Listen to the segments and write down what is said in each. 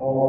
اور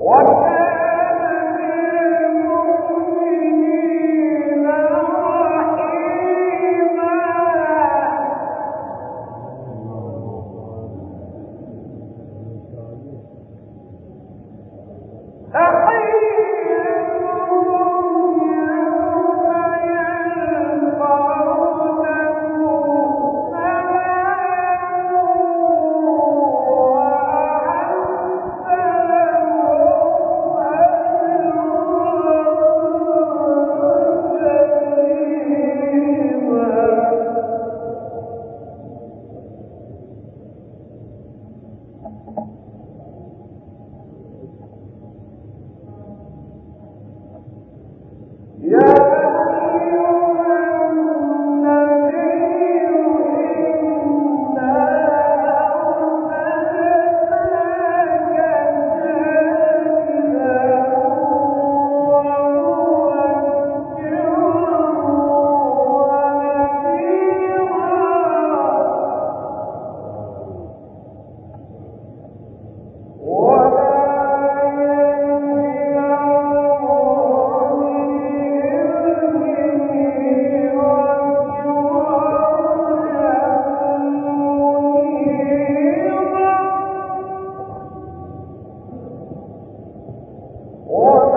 ون اور